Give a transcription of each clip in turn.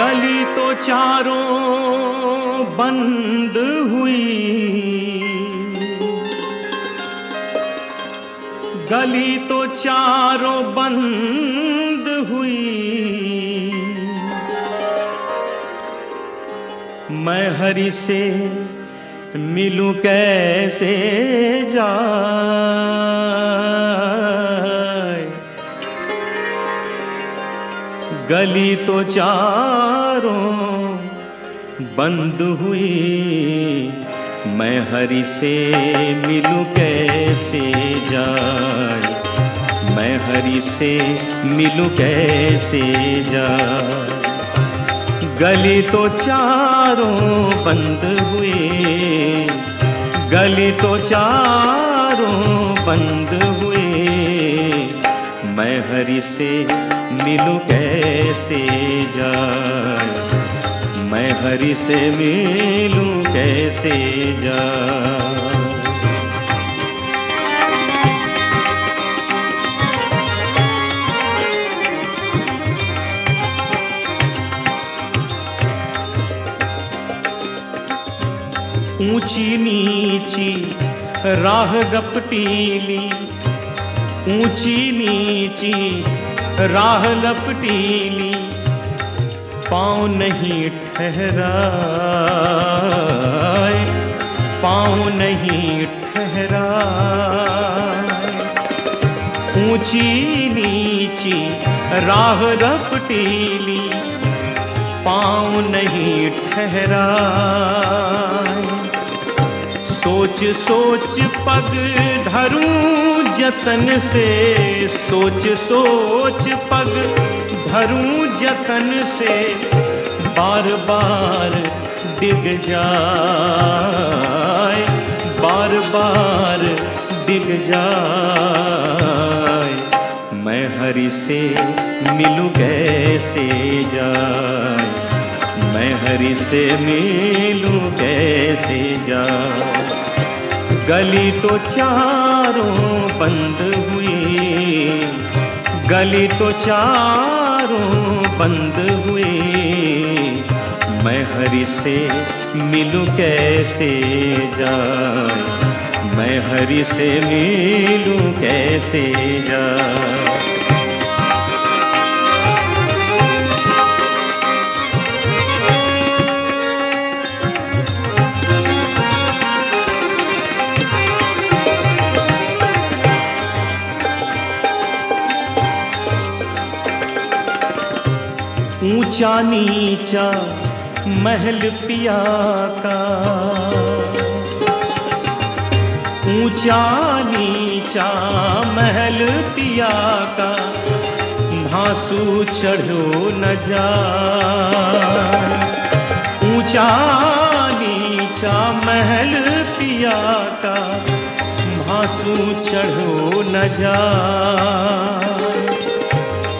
गली तो चारों बंद हुई। गली तो चारों बंद हुई। मैं हरि से मिलूं कैसे जा? गली तो चारों बंद हुई। मैं हरि से मिलूं कैसे जाए मैं हरि से मिलूं कैसे जाए गली तो चारों बंद हुई। गली तो चारों बंद हरि से मिलूं कैसे जाए मैं हरि से मिलूं कैसे जाए ऊँची नीची राह गपटीली ऊँची नीची, राह लपटीली, पाँव नहीं ठहरा पाँव नहीं ठहरा ऊँची नीची, राह लपटीली, पाँव नहीं ठहरा सोच सोच पग धरूं जतन से। सोच सोच पग धरूं जतन से। बार बार डिग जाए बार बार डिग जाए। मैं हरि से मिलूं कैसे जाए? मैं हरि से मिलूं कैसे जा? गली तो चारों बंद हुई। गली तो चारों बंद हुई। मैं हरि से मिलूं कैसे जाए मैं हरि से मिलूं कैसे जाए ऊँचा नीचा महल पिया का। ऊँचा नीचा महल पिया का। भांसू चढ़ो न जा। ऊँचा नीचा महल पिया का। भांसू चढ़ो न जा।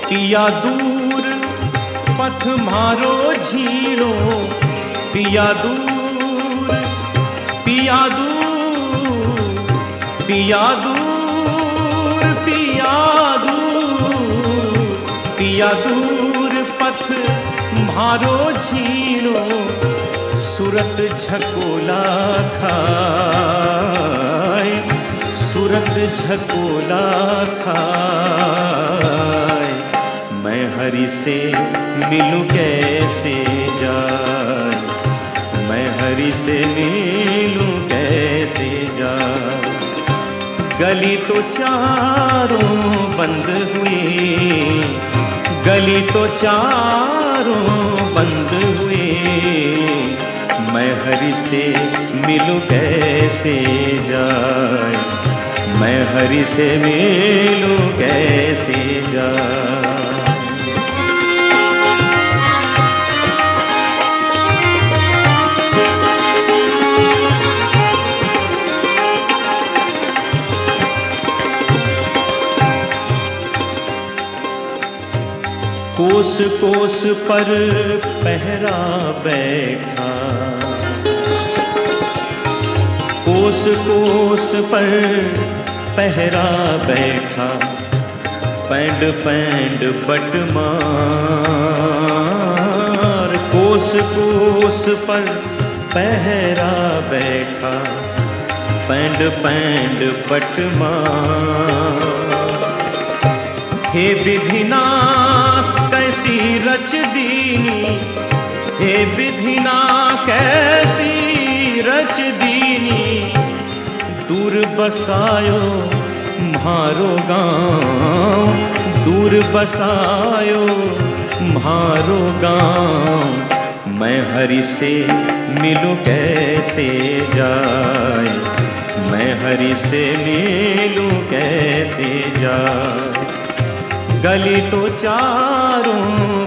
पिया दूर पथ मारो झीलो, पिया दूर पिया दूर पिया दूर पिया दूर पिया दूर पथ मारो झीलो, सूरत झकोला खाए, सूरत झकोला मैं हरि से मिलूं कैसे जाए मैं हरि से मिलूं कैसे जाए गली तो चारों बंद हुई। गली तो चारों बंद हुई। मैं हरि से मिलूं कैसे जाए मैं हरि से मिलूं कैसे जाए कोस कोस पर पहरा बैठा। कोस कोस पर पहरा बैठा। पैंड पैंड बट मार। कोस कोस पर पहरा बैठा। पैंड पैंड पटमा हे विधिना कैसी रच दीनी, हे विधिना कैसी रच दीनी। दूर बसायो मारो गाँव, दूर बसायो मारो गाँव। मैं हरि से मिलूं कैसे जाए? मैं हरि से मिलूं कैसे जाए? गली तो चारों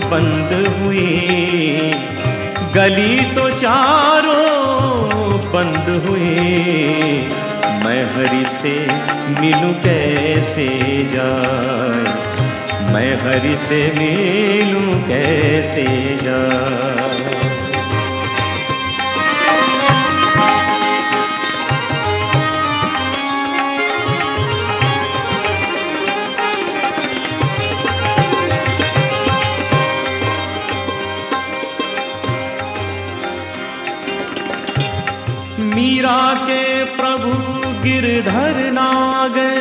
बंद हुई गली तो चारों बंद हुई मैं हरि से मिलूं कैसे जाए? मैं हरि से मिलूं कैसे जाए? मीरा के प्रभु गिरधर नागर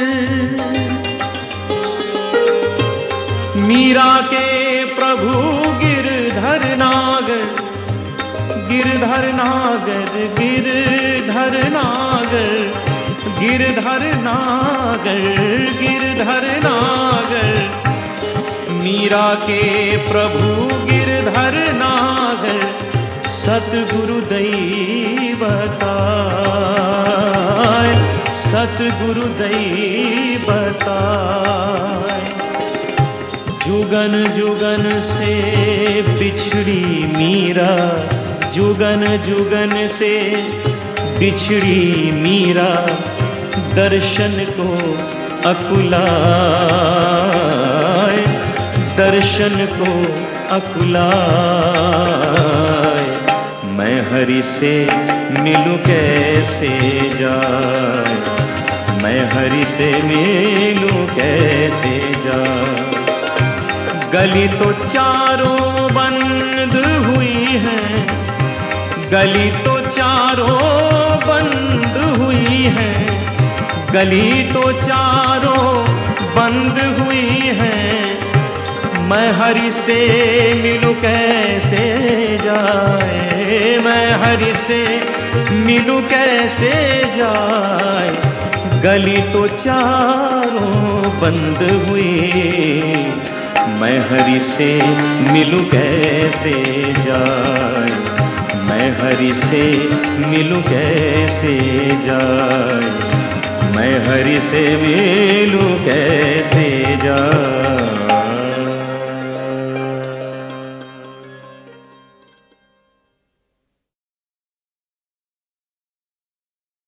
मीरा के प्रभु गिरधर नागर गिरधर नागर गिरधर नागर गिरधर नागर गिरधर नागर मीरा के प्रभु गिरधर नागर सतगुरु दई सतगुरु दई बताए जुगन जुगन से बिछड़ी मीरा। जुगन जुगन से बिछड़ी मीरा। दर्शन को अकुलाए। दर्शन को अकुलाए। मैं हरि से मिलूं कैसे जाए? मैं हरि से मिलूं कैसे जाए गली तो चारों बंद हुई है। गली तो चारों बंद हुई है। गली तो चारों बंद हुई है। मैं हरि से मिलूं कैसे जाए? मैं हरि से मिलूं कैसे जाए? गली तो चारों बंद हुई मैं हरि से मिलू कैसे जाए? मैं हरि से मिलू कैसे जाए? मैं हरि से मिलू कैसे जाए?